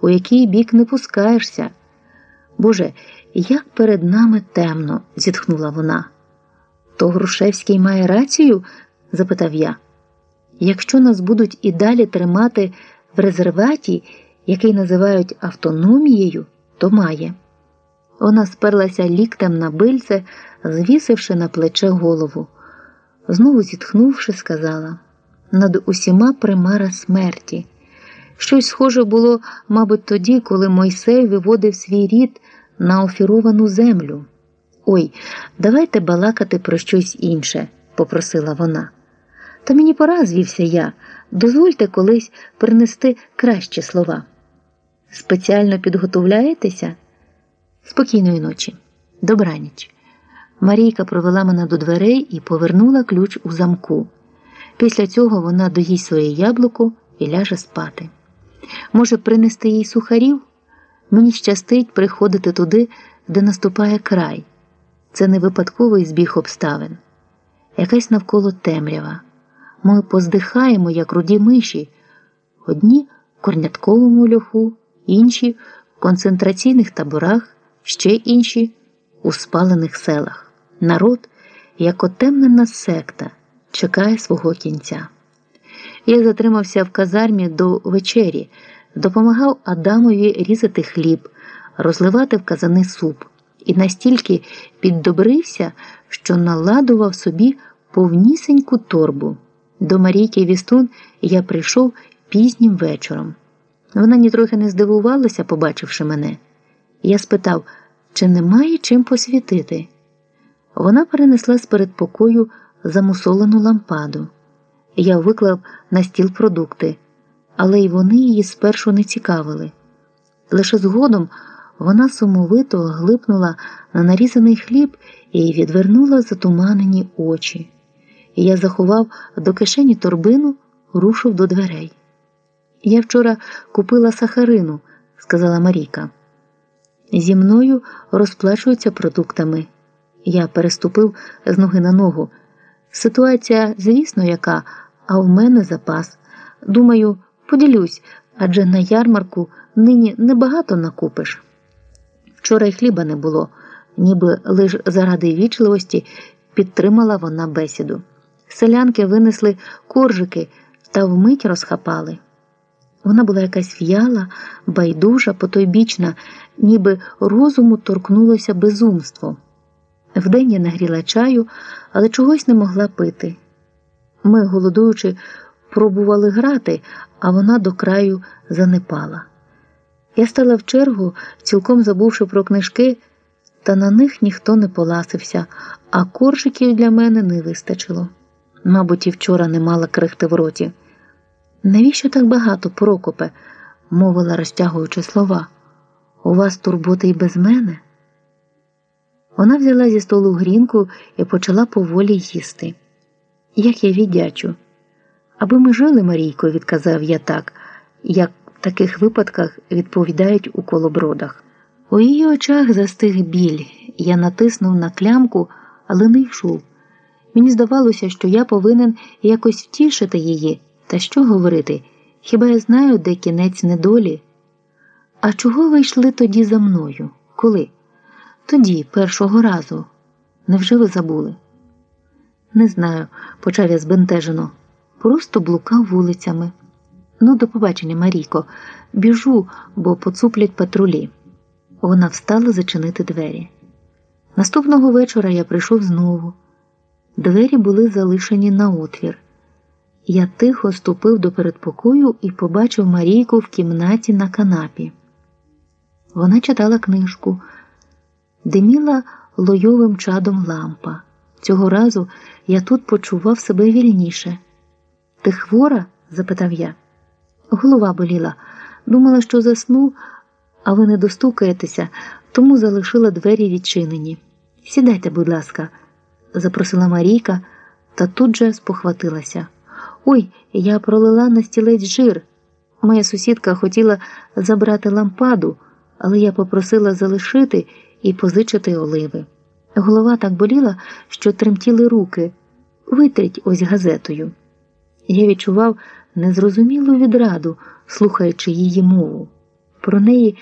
у який бік не пускаєшся. Боже, як перед нами темно, зітхнула вона. То Грушевський має рацію? запитав я. Якщо нас будуть і далі тримати в резерваті, який називають автономією, то має. Вона сперлася ліктем на бильце, звісивши на плече голову. Знову зітхнувши, сказала над усіма примара смерті. Щось схоже було, мабуть, тоді, коли Мойсей виводив свій рід на офіровану землю. Ой, давайте балакати про щось інше, попросила вона. Та мені пора звівся я. Дозвольте колись принести кращі слова. Спеціально підготовляєтеся? Спокійної ночі, добраніч. Марійка провела мене до дверей і повернула ключ у замку. Після цього вона доїсть своє яблуко і ляже спати. Може, принести їй сухарів? Мені щастить приходити туди, де наступає край. Це не випадковий збіг обставин. Якась навколо темрява. Ми поздихаємо, як руді миші, одні в корнятковому льоху, інші в концентраційних таборах, ще інші у спалених селах. Народ, як отемнена секта, чекає свого кінця. Я затримався в казармі до вечері, допомагав Адамові різати хліб, розливати в казани суп і настільки піддобрився, що наладував собі повнісеньку торбу. До Марійки Вістун я прийшов пізнім вечором. Вона нітрохи не здивувалася, побачивши мене. Я спитав, чи немає чим посвітити. Вона перенесла з передпокою замусолену лампаду. Я виклав на стіл продукти, але й вони її спершу не цікавили. Лише згодом вона сумовито глипнула на нарізаний хліб і відвернула затуманені очі. Я заховав до кишені торбину, рушив до дверей. Я вчора купила сахарину, сказала Марійка. Зі мною розплачуються продуктами. Я переступив з ноги на ногу. Ситуація, звісно, яка, а в мене запас. Думаю, поділюсь, адже на ярмарку нині небагато накупиш. Вчора й хліба не було, ніби лиш заради вічливості підтримала вона бесіду. Селянки винесли коржики та вмить розхапали. Вона була якась в'яла, байдужа, потойбічна, ніби розуму торкнулося безумство. Вдень я нагріла чаю, але чогось не могла пити. Ми, голодуючи, пробували грати, а вона до краю занепала. Я стала в чергу, цілком забувши про книжки, та на них ніхто не поласився, а коржиків для мене не вистачило. Мабуть, і вчора не мала крихти в роті. Навіщо так багато, Прокопе? мовила, розтягуючи слова. У вас турботи й без мене? Вона взяла зі столу грінку і почала поволі їсти. Як я віддячу. Аби ми жили, Марійко, відказав я так, як в таких випадках відповідають у колобродах. У її очах застиг біль. Я натиснув на клямку, але не йшов. Мені здавалося, що я повинен якось втішити її, та що говорити? Хіба я знаю, де кінець недолі? А чого ви йшли тоді за мною? Коли? Тоді, першого разу. Невже ви забули? Не знаю, почав я збентежено. Просто блукав вулицями. Ну, до побачення, Марійко, біжу, бо поцуплять патрулі. Вона встала зачинити двері. Наступного вечора я прийшов знову. Двері були залишені на отвір. Я тихо ступив до передпокою і побачив Марійку в кімнаті на канапі. Вона читала книжку, диміла лойовим чадом лампа. Цього разу я тут почував себе вільніше. Ти хвора? запитав я. Голова боліла. Думала, що засну, а ви не достукаєтеся, тому залишила двері відчинені. Сідайте, будь ласка, запросила Марійка, та тут же спохватилася. Ой, я пролила на стілець жир. Моя сусідка хотіла забрати лампаду, але я попросила залишити і позичити оливи. Голова так боліла, що тремтіли руки. Витріть ось газетою. Я відчував незрозумілу відраду, слухаючи її мову. про неї